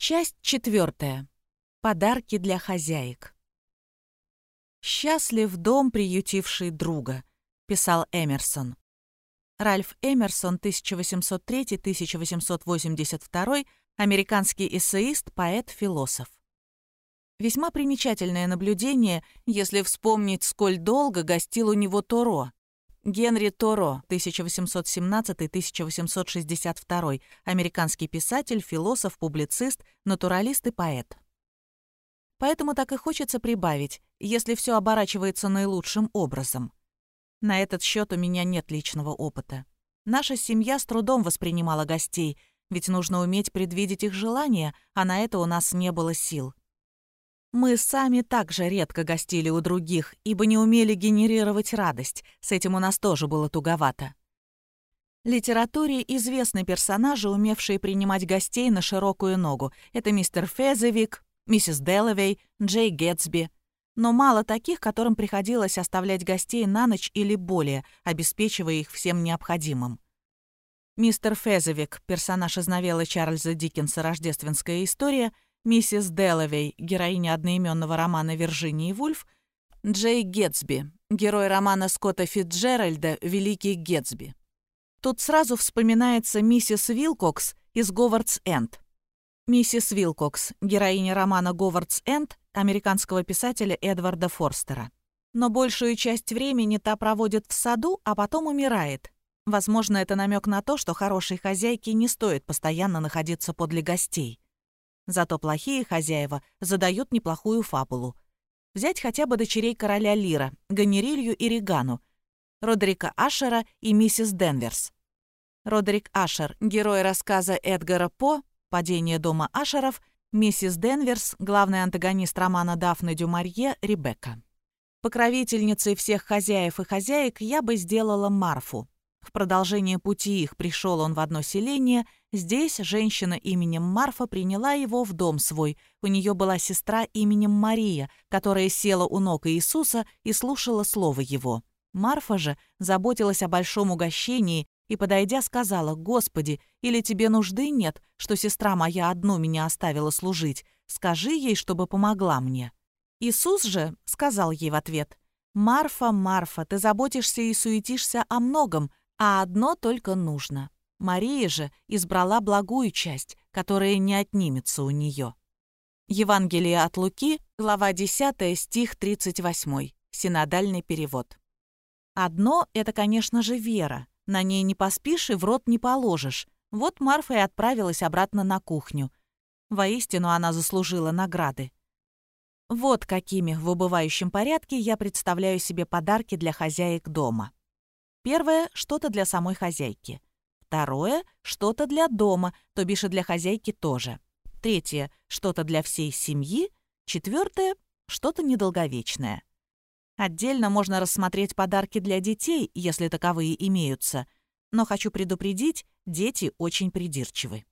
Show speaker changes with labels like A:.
A: Часть четвертая. Подарки для хозяек. «Счастлив дом, приютивший друга», — писал Эмерсон. Ральф Эмерсон, 1803-1882, американский эссеист, поэт, философ. Весьма примечательное наблюдение, если вспомнить, сколь долго гостил у него Торо. Генри Торо, 1817-1862, американский писатель, философ, публицист, натуралист и поэт. Поэтому так и хочется прибавить, если все оборачивается наилучшим образом. На этот счет у меня нет личного опыта. Наша семья с трудом воспринимала гостей, ведь нужно уметь предвидеть их желания, а на это у нас не было сил. Мы сами также редко гостили у других, ибо не умели генерировать радость, с этим у нас тоже было туговато. литературе известны персонажи, умевшие принимать гостей на широкую ногу. Это мистер Фезевик, миссис Делавей, Джей Гетсби но мало таких, которым приходилось оставлять гостей на ночь или более, обеспечивая их всем необходимым. Мистер Фезовик, персонаж из новеллы Чарльза Диккенса «Рождественская история», миссис Делавей, героиня одноименного романа Виржинии Вульф, Джей Гетсби, герой романа Скотта Фитджеральда «Великий Гетсби». Тут сразу вспоминается миссис Вилкокс из «Говардс Энд». Миссис Вилкокс, героиня романа «Говардс Энд» американского писателя Эдварда Форстера. Но большую часть времени та проводит в саду, а потом умирает. Возможно, это намек на то, что хорошей хозяйке не стоит постоянно находиться подле гостей. Зато плохие хозяева задают неплохую фабулу. Взять хотя бы дочерей короля Лира, Ганерилью и Регану, Родерика Ашера и миссис Денверс. Родерик Ашер, герой рассказа Эдгара По «Падение дома Ашеров», миссис Денверс, главный антагонист романа Дафны Дюмарье, Ребекка. Покровительницей всех хозяев и хозяек я бы сделала Марфу. В продолжение пути их пришел он в одно селение. Здесь женщина именем Марфа приняла его в дом свой. У нее была сестра именем Мария, которая села у ног Иисуса и слушала слово его. Марфа же заботилась о большом угощении и, подойдя, сказала, «Господи, или тебе нужды нет, что сестра моя одну меня оставила служить? Скажи ей, чтобы помогла мне». Иисус же сказал ей в ответ, «Марфа, Марфа, ты заботишься и суетишься о многом, а одно только нужно. Мария же избрала благую часть, которая не отнимется у нее». Евангелие от Луки, глава 10, стих 38, синодальный перевод. Одно — это, конечно же, вера, на ней не поспишь и в рот не положишь. Вот Марфа и отправилась обратно на кухню. Воистину она заслужила награды. Вот какими в убывающем порядке я представляю себе подарки для хозяек дома. Первое — что-то для самой хозяйки. Второе — что-то для дома, то бишь и для хозяйки тоже. Третье — что-то для всей семьи. Четвертое — что-то недолговечное. Отдельно можно рассмотреть подарки для детей, если таковые имеются. Но хочу предупредить, дети очень придирчивы.